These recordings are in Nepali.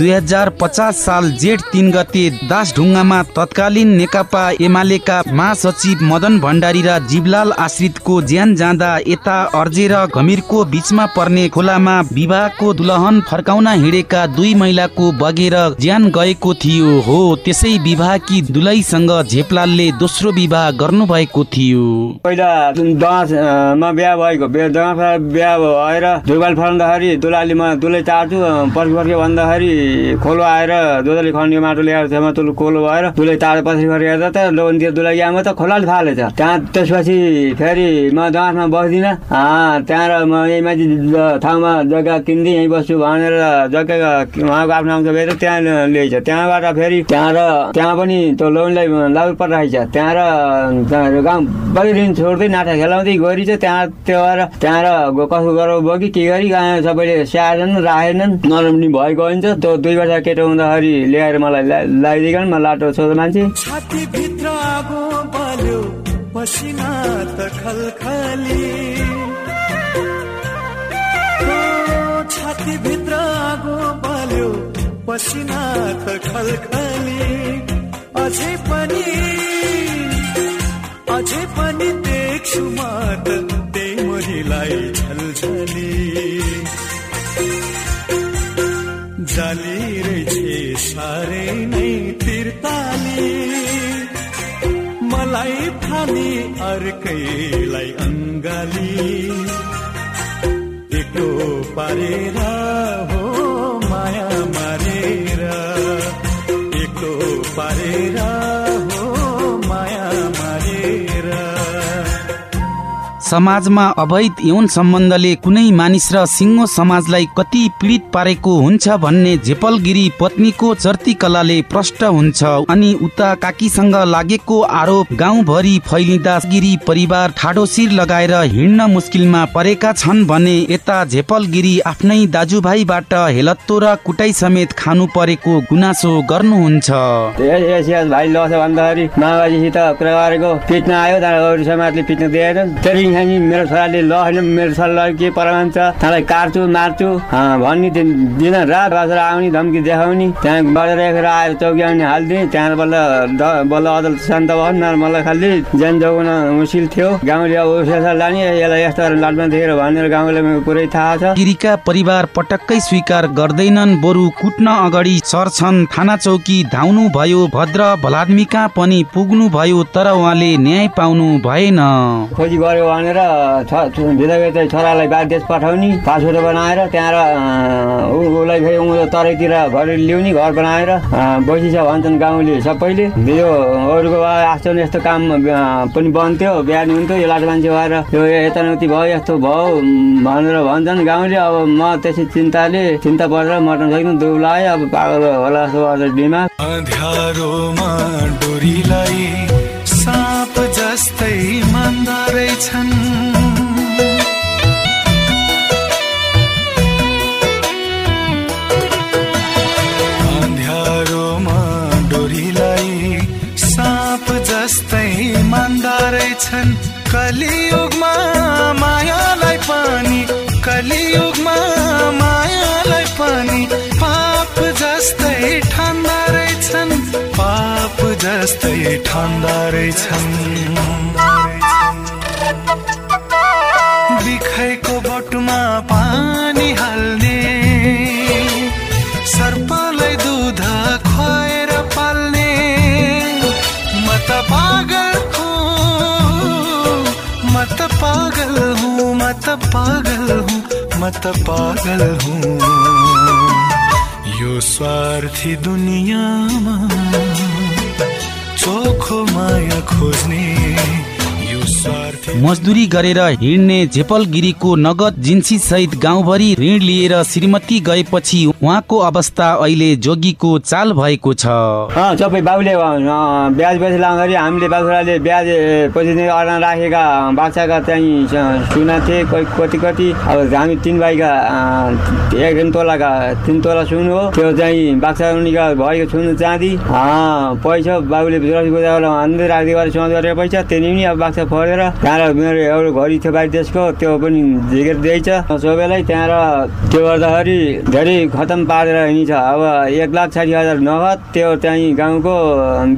दुई हजार पचास साल जेठ तिन गते दासढुङ्गामा तत्कालीन नेकपा एमालेका महासचिव मदन भण्डारी र जीवलाल आश्रितको ज्यान जाँदा यता अर्जेर घमिरको बिचमा पर्ने खोलामा विवाहको दुलहन फर्काउन हिँडेका दुई महिलाको बगेर ज्यान गएको थियो। हो त्यसै विवाहकी दुलैसँग झेपलालले दोस्रो विवाह गर्नुभएको थियो। पहिला बिहा भएको बिहा भएर दुर्बाल फलाउँदाखेरि दुलाली म दुलै चार्छु पर्खि पर्खि भन्दाखेरि खोलो आएर दुधले खन्यो माटो ल्याएर त्यसमा तुल कोलो भएर दुलै तार पछि फर्केर हेर्दा त लोनतिर दुलै गएमा त खोलाले फालेछ। त्यहाँ त्यसपछि फेरि म दसमा बस्दिनँ। त्यहाँ म यहीँ माथि ठाउँमा जग्गा किनिदिएँ यहीँ बस्छु भनेर जग्गा उहाँको आफ्नो आउँछ फेरि त्यहाँ ल्याइछ। त्यहाँबाट फेरि त्यहाँ र त्यहाँ पनि त्यो लोनलाई लागु परिरहेछ त्यहाँ र गाउँ बगिदिन छोड्दै नाटा खेलाउँदै गरी त्यहाँ त्यो भएर त्यहाँ र कसो गरौँ बगी के गरी? सबैले स्याहारेन राखेनन्। नरम भएको हुन्छ। त्यो दुई वर्ष केटो हुँदाखेरि ल्याएर मलाई लगाइदिकन म लाटो छोरो मान्छे। छातीभित्र आगो बल्यो पसिना त खलखली। अझै पनि अझै पनि देख्छु म त त्यही मोरीलाई छलछली जाली रहेछ साह्रै नै तिर्ताली। मलाई फाली अर्कैलाई अङ्गाली एक्लो पारेर हो माया मारेर। एक्लो पारेर समाजमा अवैध यौन सम्बन्धले कुनै मानिस र सिङ्गो समाजलाई कति पीडित पारेको हुन्छ भन्ने झेपलगिरी पत्नीको चर्ती कलाले प्रष्ट हुन्छ अनि उता काकीसँग लागेको आरोप गाउँभरि फैलिँदा गिरी परिवार ठाडोशिर लगाएर हिँड्न मुस्किलमा परेका छन् भने यता झेपलगिरी आफ्नै दाजुभाइबाट हेलत्तो र कुटाई समेत खानु परेको गुनासो गर्नुहुन्छ। पिट्न नि मेरो छोराले ल होइन मेरो छोरालाई के पराउँछ तँलाई काट्छु मार्छु? भन्ने दिन रात बसेर आउने धम्की देखाउने। त्यहाँ बढेर राखेर आयो चौकी आउने हालिदिएँ त्यहाँ बल्ल बल्ल अदालत शान्त भयो मलाई खालि ज्यान जोगाउन मुस्किल थियो। गाउँले अब लाने यसलाई यस्तो लाटमा देखेर भनेर गाउँले पुरै थाहा छ। गिरीका परिवार पटक्कै स्वीकार गर्दैनन्। बरु कुट्न अगाडि सर्छन्। थाना चौकी धाउनु भयो भद्र भलाद्मीका पनि पुग्नु भयो तर उहाँले न्याय पाउनु भएन। खोजी गर्यो भने भनेर भित्र चाहिँ छोरालाई देश पठाउने पासपोर्ट बनाएर त्यहाँ उसलाई फेरि उँधो तराईतिर घर ल्याउने घर बनाएर बसी छ भन्छन् गाउँले सबैले। यो अरूको आसन यस्तो काम पनि बन्थ्यो बिहान हुन्थ्यो यो लाटो मान्छे भएर यो यताउति भयो यस्तो भयो भनेर भन्छन् गाउँले। अब म त्यसै चिन्ताले चिन्ता परेर मर्न सक्नु दुब्लाएँ अब पागल होला जस्तो बिमार। साप जस्तै मान्दा रहेछन् अँध्यारोमा डोरीलाई साप जस्तै मान्दा रहेछन् कलियुगमा मायालाई पनि कलियुगमा मायालाई पनि पाप जस्तै ठान्दा रहेछन् पाप जस्तै ठान्दा रहेछन् बिखाइको बटुमा पानी हाल्ने सर्पलाई दुध खुवाएर पाल्ने म त पागल हुँ म त पागल हुँ म त पागल हुँ म त पागल हुँ। स्वार्थी दुनियाँमा चोखो माया खोज्ने मजदुरी गरेर हिँड्ने झेपलगिरीको नगद जिन्सी सहित गाउँभरि ऋण लिएर श्रीमती गएपछि उहाँको अवस्था अहिले जोगीको चाल भएको छ। सबै बाबुले ब्याज पैसा लाउँदाखेरि हामीले बाबुराले ब्याज पछि राखेका बाछाका चाहिँ सुना थिए कति कति अब हामी तिन भाइका एक तोलाका तिन तोला सुन हो। त्यो चाहिँ बाक्सा भएको सुन चाँदी। पैसा बाबुले हान्दै राख्दै गरेर सोच गरेर पैसा। त्यही पनि अब बाक्सा फऱ्यो त्यहाँ मेरो एउटा घडी थियो बाहिर देशको त्यो पनि झिकेर दिएछ। सबैलाई त्यहाँ र त्यो गर्दाखेरि धेरै खतम पारेर हिँडिन्छ। अब एक लाख साठी हजार नगद त्यो चाहिँ गाउँको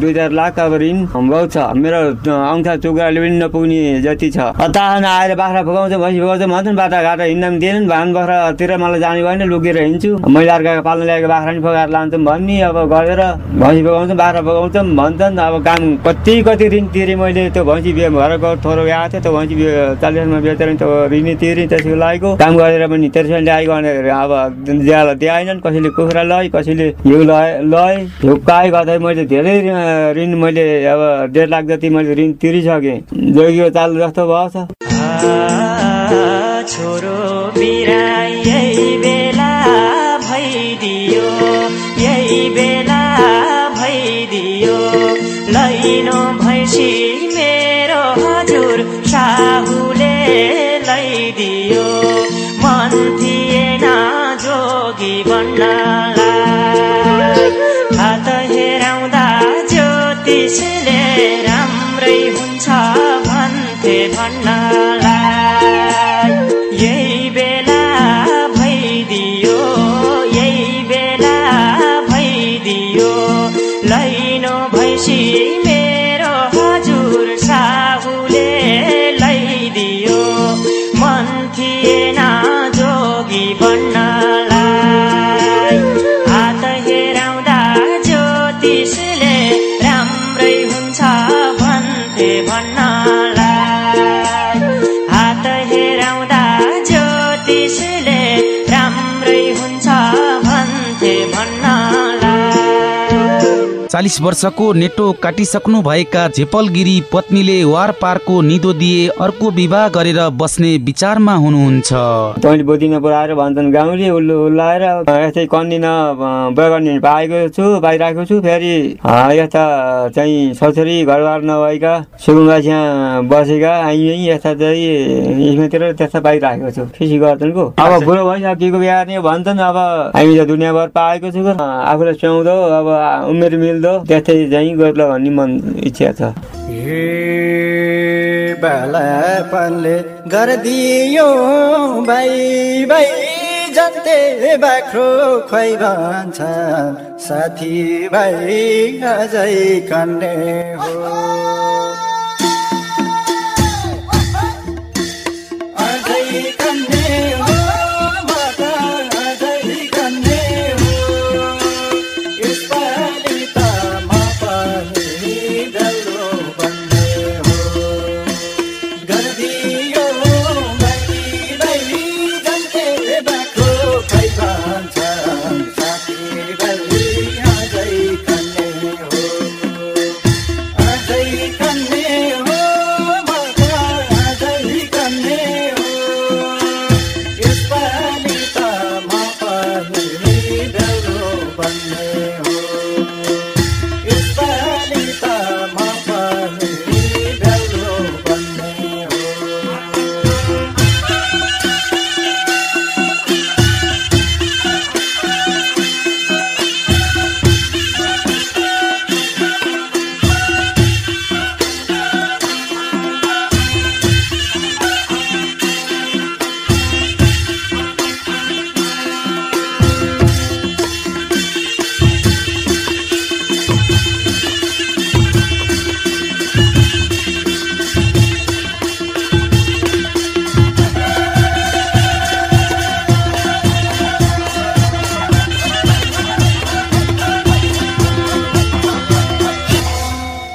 दुई चार लाख अब ऋण बहुत छ। मेरो औँठा चुक्राले पनि नपुग्ने जति छ। ताहन आएर बाख्रा फुकाउँछ भैँसी फुकाउँछ भन्छन् बाटाघाटा हिँड्दा पनि दिएनन् भान बाख्रातिर मलाई जाने भएन लुकेर हिँड्छु। मैले अर्काको पाल्न ल्याएको बाख्रा नि फकाएर लान्छौँ भन्ने अब गरेर भैँसी फकाउँछौँ बाख्रा फकाउँछौँ भन्छन्। अब काम कति कति ऋण तिरेँ मैले त्यो भैँसी घरको थोरो गएको थियो त्यो भैँसी चालिस हजारमा बेचेर त्यो ऋण तिरेँ त्यसको लागेको। काम गरेर पनि त्यसरी ल्याएको भनेर अब ज्याला दिएनन् कसैले कुखुरा लय कसैले हिउँ लय लय। झुक्काए गर्दा मैले धेरै ऋण मैले अब डेढ लाख जति मैले ऋण तिरिसकेँ। जोगियो चाल जस्तो भयो छ छोरो बिरा यही बेला भइदियो यही बेला भइदियो। लैनो भैँसी चालिस वर्षको नेटो काटिसक्नु भएका झेपलगिरी पत्नीले वार पारको निदो दिए अर्को विवाह गरेर बस्ने विचारमा हुनुहुन्छ। तैँले बुझिन पुऱ्याएर भन्छन् गाउँले उल्लु उल्लाएर यस्तै कन्दिन बिहा गर्ने पाएको छु पाइरहेको छु फेरि अ, यस्ता चाहिँ छोरछोरी घरबार नभएका सुकुम्बासिया बसेका आइ यस्ता चाहिँ यसमातिर त्यस्ता पाइरहेको छु। खुसी गर्छन्को अब बुढो भइसकेको बिहा गर्ने भन्छन् अब हामी त दुनियाँभर पाएको छु। आफूलाई सुहाउँदो अब उमेर मिल्दो त्यस्तै चाहिँ गर्ला भन्ने मन इच्छा छ बालापनले गरिदियो भाइ भाइ जन्ते बाख्रो खोइ भन्छ साथी भाइ अझै कन्ने हो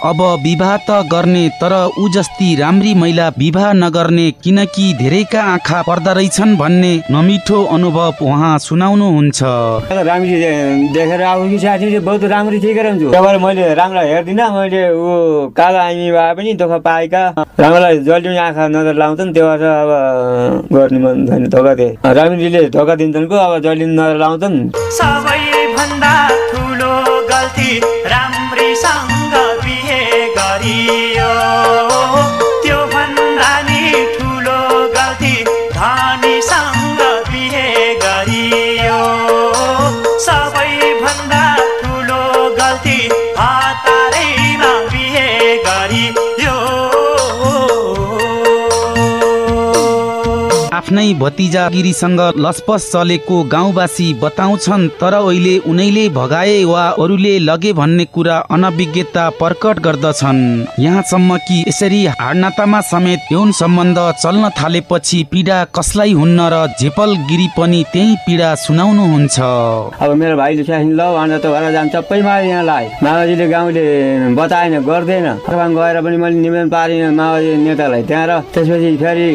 अब विवाह त गर्ने तर ऊ जस्ती राम्री महिला विवाह नगर्ने किनकि धेरैका आँखा पर्दा रहेछन् भन्ने नमिठो अनुभव उहाँ सुनाउनुहुन्छ। राम्री देखेर अब कि साथी चाहिँ बहुत राम्री ठिकै रहन्छु त्यहाँबाट मैले राम्रो हेर्दिनँ मैले ऊ कालो आइमी भए पनि दुःख पाएका। राम्रोलाई जहिले आँखा नजर लाउँछन् त्यो भएर अब गर्ने मन छैन धोका दिए। राम्रीले धोका दिन्छन् को अब जहिले नजर लाउँछन्। सबैभन्दा ठुलो गल्ती राम्रीसँग। गरियो आफ्नै भतिजागिरीसँग लसपस चलेको गाउँवासी बताउँछन् तर अहिले उनैले भगाए वा अरूले लगे भन्ने कुरा अनभिज्ञता प्रकट गर्दछन्। यहाँसम्म कि यसरी हाडनातामा समेत यौन सम्बन्ध चल्न थालेपछि पीडा कसलाई हुन्न र झेपलगिरी पनि त्यही पीडा सुनाउनुहुन्छ। अब मेरो भाइले ल भनेर त घर जान्छ सबै मारे यहाँ लाए माओवादीले गाउँले बताएन गर्दैन। गएर पनि मैले निवेदन पारिनँ माओवादी नेतालाई त्यहाँ र त्यसपछि फेरि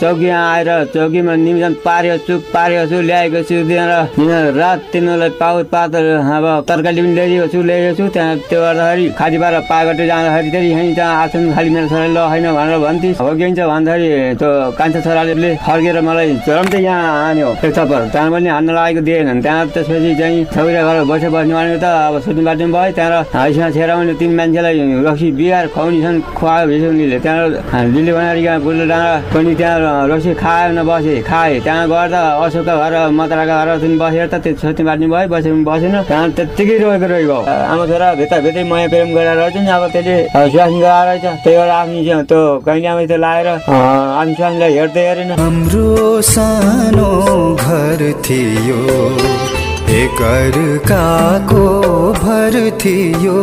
चौकीमा आएर चौकीमा निवेदन पारेको छु पारेको छु ल्याएको छु त्यहाँ र रात तिनीहरूलाई पाउ पात अब तरकारी पनि ल्याइदिएको छु ल्याएको छु। त्यहाँ त्यो गर्दाखेरि खालीबाट पागटे जाँदाखेरि फेरि यहीँ त्यहाँ आछन् खालि मेरो छोराले ल होइन भनेर के हुन्छ भन्दाखेरि त्यो कान्छा छोराले फर्केर मलाई झरमते यहाँ हान्यो एक त्यहाँ पनि हान्न लागेको दिएनन् त्यहाँ त्यसपछि चाहिँ छौरा घर बसे बस्ने भनेको त अब सुत्ने बाटो भयो। त्यहाँ हाइसमा छेर मैले तिन मान्छेलाई रक्सी बिहार खुवाउने छन् खुवायो भिसुनीले त्यहाँ दिल्ली बनाएर बुल्लो डाँडा। पनि त्यहाँ रक्सी खायो न बसेँ खाएँ त्यहाँ गएर अशोकका घर मतराका घर बसेर त त्यो सोच्ने बाट्ने भयो बसेर बसेन। त्यहाँ त्यत्तिकै रोएको रोइगयो आमा छोरा भित्र भित्रै माया प्रेम गरेर रहेछ अब त्यसले स्वास्नी गराएर रहेछ। त्यही भएर आफ्नो त्यो कहिले आमा त्यो लाएर आफ्नो स्वास्नीलाई हेर्दै हेरेन। हाम्रो सानो घर थियो एकअर्काको भर थियो।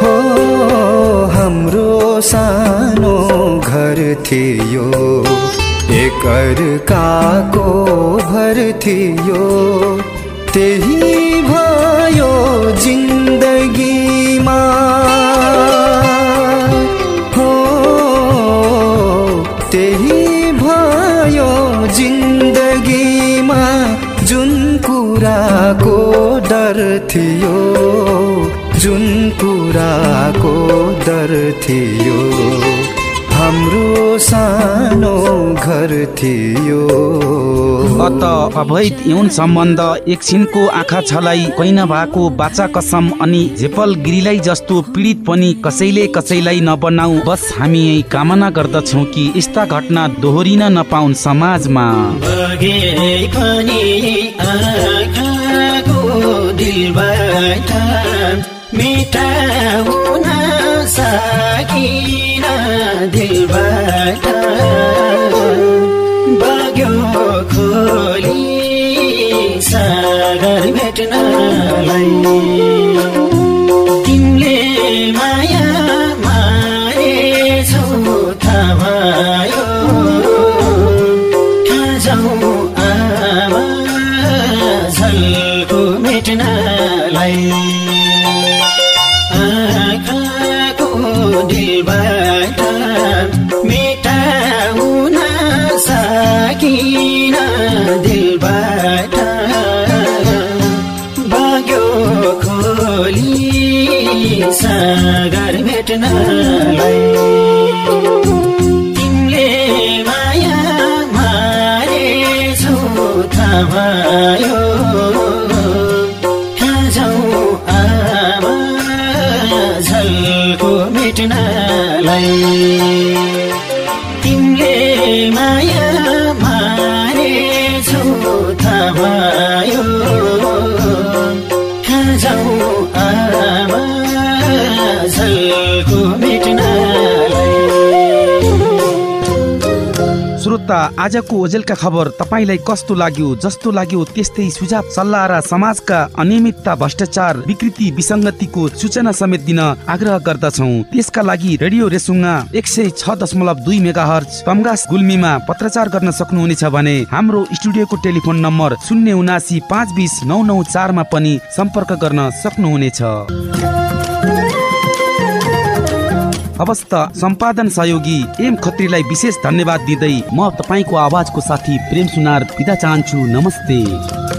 हो हाम्रो सानो घर थियो। एकअर्काको भर थियो। त्यही भयो जिन्दगीमा। थियो। हाम्रो सानो घर थियो। अत अवैध यौन सम्बन्ध एकछिनको आँखा छलाई कैन भएको बाचा कसम अनि झेपल गिरीलाई जस्तो पीडित पनि कसैले कसैलाई नबनाऊ। बस हामी यही कामना गर्दछौँ कि यस्ता घटना दोहोरिन नपाउन् समाजमा। दिलबाट सकिन दिलबाट बग्यो खोली सागर भेट्नलाई तिमीले माया श्रोता आजको ओजेलका खबर तपाईँलाई कस्तो लाग्यो जस्तो लाग्यो त्यस्तै सुझाव सल्लाह र समाजका अनियमितता भ्रष्टाचार विकृति विसङ्गतिको सूचना समेत दिन आग्रह गर्दछौ। त्यसका लागि रेडियो रेसुङ्गा एक सय छ दशमलव दुई मेगा हर्च तमगास गुल्मीमा पत्रचार गर्न सक्नुहुनेछ भने हाम्रो स्टुडियोको टेलिफोन नम्बर शून्य उनासी पाँच बिस नौ नौ चारमा पनि सम्पर्क गर्न सक्नुहुनेछ। अवस्था सम्पादन सहयोगी एम खत्रीलाई विशेष धन्यवाद दिँदै म तपाईँको आवाजको साथी प्रेम सुनार बिदा चाहन्छु। नमस्ते।